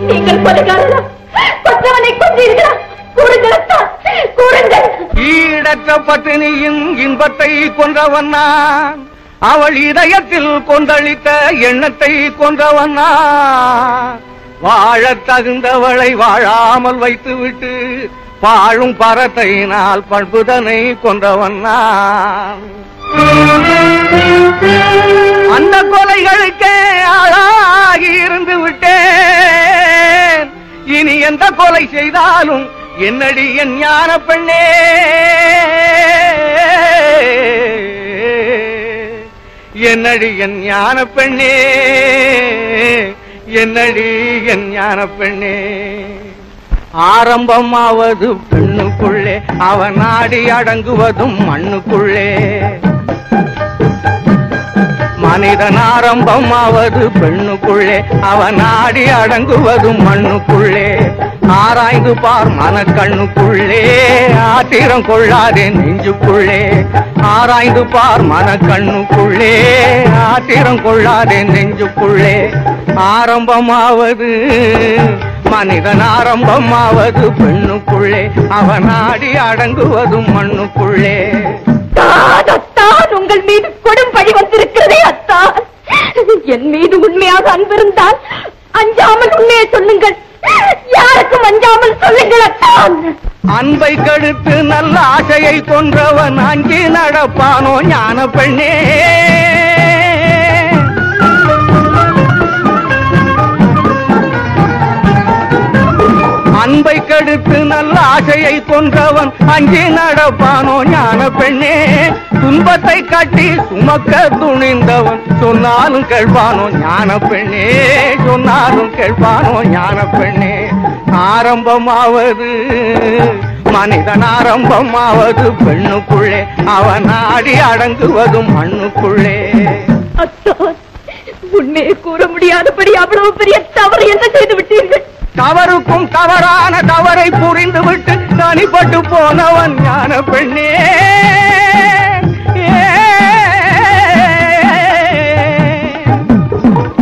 நீங்கள் கொலைகாரரா? கொற்றவனை கொன்றீர்களா? ஈடற்ற பட்டினியின் இன்பத்தை கொன்றவன் நான். அவள் இதயத்தில் கொந்தளித்த எண்ணத்தை கொன்றவன் நான். வாழத் தகுந்தவளை வாழாமல் வைத்துவிட்டு வாழும் பரத்தையினால் பண்புதனை கொன்றவன் நான். அந்த கொலைகளுக்கே ஆளாகி இருந்து விட்டேன். இனி எந்த கொலை செய்தாலும் என்னடி என் ஞான பெண்ணே? என்னடி என் ஞான பெண்ணே? என்னடி என் ஞான பெண்ணே? ஆரம்பமாவது பெண்ணுக்குள்ளே அவன் நாடி அடங்குவதும் மண்ணுக்குள்ளே. மனிதன் ஆரம்பமாவது பெண்ணுக்குள்ளே அவன் ஆடி அடங்குவதும் மண்ணுக்குள்ளே. ஆராய்ந்து பார் மனக்கண்ணுக்குள்ளே ஆத்திரம் கொள்ளாதே நெஞ்சுக்குள்ளே. ஆராய்ந்து பார் மனக்கண்ணுக்குள்ளே ஆத்திரம் கொள்ளாதே நெஞ்சுக்குள்ளே. ஆரம்பமாவது மனிதன் ஆரம்பமாவது பெண்ணுக்குள்ளே அவன் ஆடி அடங்குவதும் மண்ணுக்குள்ளே. என் மீது உண்மையாக அன்பிருந்தால் அஞ்சாமல் உண்மையை சொல்லுங்கள். யாருக்கும் அஞ்சாமல் சொல்லுங்கள் அன்பை கெடுத்து நல்ல ஆசையை கொன்றவன் அங்கே நடப்பானோ ஞான பெண்ணே அன்பை கெடுத்து நல்ல ஆசையை கொன்றவன் அஞ்சி நடப்பானோ ஞான பெண்ணே? துன்பத்தை கட்டி சுமக்க துணிந்தவன் சொன்னாலும் கேள்வானோ ஞான பெண்ணே? சொன்னாலும் கேள்வானோ ஞான பெண்ணே? ஆரம்பமாவது மனிதன் ஆரம்பமாவது பெண்ணுக்குள்ளே அவன் ஆடி அடங்குவதும் மண்ணுக்குள்ளே. அத்தான் உண்மையை கூற முடியாதபடி அவ்வளவு பெரிய தவறு என்ன செய்து விட்டீர்கள்? தவறுக்கும் தவறான தவறை புரிந்துவிட்டு தனிப்பட்டு போனவன் ஞான பெண்ணே.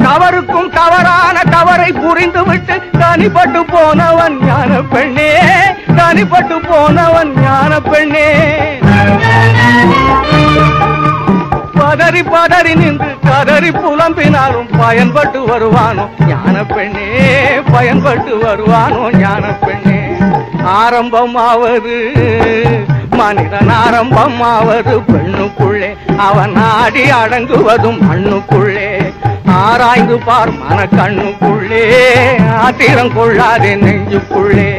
தவறுக்கும் தவறான தவறை புரிந்துவிட்டு தனிப்பட்டு போனவன் ஞான பெண்ணே. தனிப்பட்டு போனவன் ஞான பெண்ணே. நம்பினாலும் பயன்பட்டு வருவானோ? ஞான பெண்ணே பயன்பட்டு வருவானோ? ஞான பெண்ணே ஆரம்பமாவது மனிதன் ஆரம்பமாவது பெண்ணுக்குள்ளே அவன் ஆடி அடங்குவதும் மண்ணுக்குள்ளே. ஆராய்ந்து பார் மன கண்ணுக்குள்ளே ஆத்திரம் கொள்ளாதே நெஞ்சுக்குள்ளே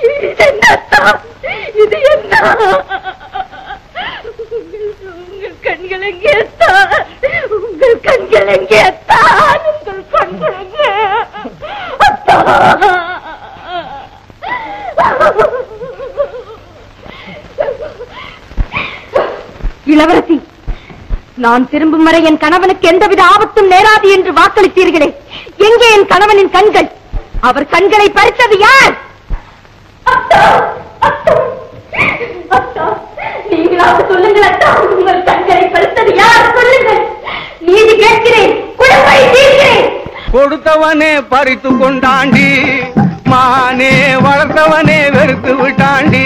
இது என்ன அத்தான்? இது என்ன உங்கள் உங்கள் கண்கள் எங்கே உங்கள் கண்கள் எங்கே உங்கள் கண்கள் எங்கே? இளவரசி நான் திரும்பும் வரை என் கணவனுக்கு எந்தவித ஆபத்தும் நேராது என்று வாக்களித்தீர்களே. எங்கே என் கணவனின் கண்கள்? அவர் கண்களை பறித்தது யார்? அத்தோ அத்தோ! நீங்களாக சொல்லுங்கள் அத்தா உங்கள் கண்களை பறித்தது யார்? சொல்லுங்கள். நீதி கேட்கிறேன். குழப்பை தீர்க்கிறேன். கொடுத்தவனே பறித்து கொண்டாண்டி. மானே வளர்த்தவனே வெறுத்து விட்டாண்டி.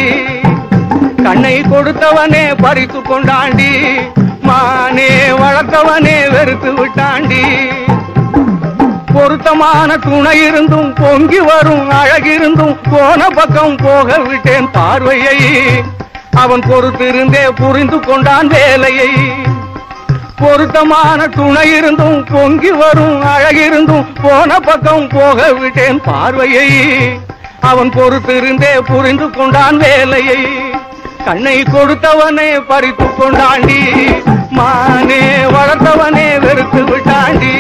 கண்ணை கொடுத்தவனே பறித்து கொண்டாண்டி. மானே வளர்த்தவனே வெறுத்து விட்டாண்டி. பொருத்தமான துணை இருந்தும் பொங்கி வரும் அழகிருந்தும் போன பக்கம் போக விட்டேன் பார்வையை. அவன் பொறுத்திருந்தே புரிந்து கொண்டான் வேலையை. பொருத்தமான துணை இருந்தும் பொங்கி வரும் அழகிருந்தும் போன பக்கம் போக விட்டேன் பார்வையை. அவன் பொறுத்திருந்தே புரிந்து கொண்டான் வேலையை. கண்ணை கொடுத்தவனே பறித்து கொண்டாண்டி. மானே வளர்த்தவனே வெறுத்து விட்டாண்டி.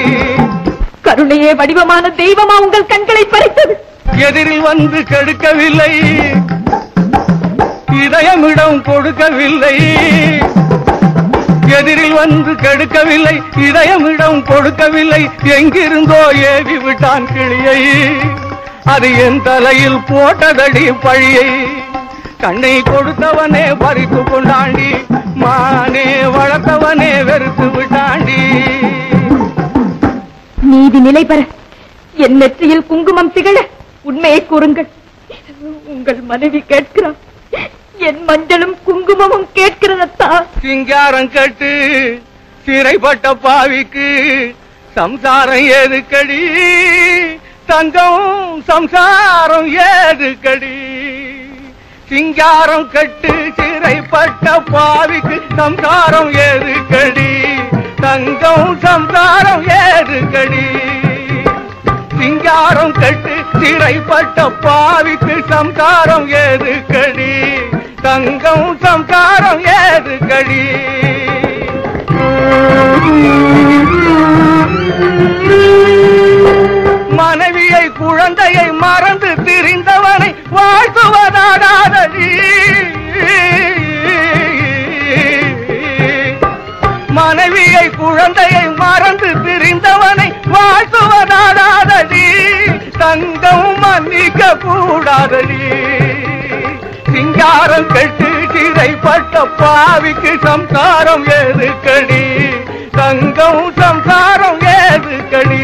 கருணையே வடிவமான தெய்வமா உங்கள் கண்களை பறித்தது? எதிரில் வந்து கெடுக்கவில்லை. இதயமிடம் கொடுக்கவில்லை. எதிரில் வந்து கெடுக்கவில்லை. இதயமிடம் கொடுக்கவில்லை. எங்கிருந்தோ ஏவி விட்டான் கிளியை. அது என் தலையில் போட்டதடி பழியை. கண்ணை கொடுத்தவனே பறித்து கொண்டாண்டி. மானே வளர்த்தவனே வெறுத்து விட்டாண்டி. நீதி நிலை பெற என் நெற்றியில் குங்குமம் திகழ உண்மையை கூறுங்கள். உங்கள் மனைவி கேட்கிறார். என் மஞ்சளும் குங்குமமும் கேட்கிறதத்தா? சிங்காரம் கட்டு சிறைப்பட்ட பாவிக்கு சம்சாரம் ஏதுக்கடி? தங்கம் சம்சாரம் ஏதுக்கடி? சிங்காரம் கட்டு சிறைப்பட்ட பாவிக்கு சம்சாரம் ஏதுக்கடி? தங்கம் சம்சாரம் ஏதுக்கடி? சிங்காரம் கட்டு சிறைப்பட்ட பாவிக்கு சம்சாரம் ஏதுக்கடி? தங்கம் சம்சாரம் கழி? மனைவியை குழந்தையை மறந்து திரிந்தவனை வாழ்த்துவதாடாதடி மனைவியை குழந்தையை மறந்து திரிந்தவனை வாழ்த்துவதாடாதடி தங்கம் மன்னிக்க கூடாதடி சிங்காரம் கட்டு சிறைப்பட்ட பாவிக்கு சம்சாரம் ஏது கடி தங்கம் சம்சாரம் ஏது கடி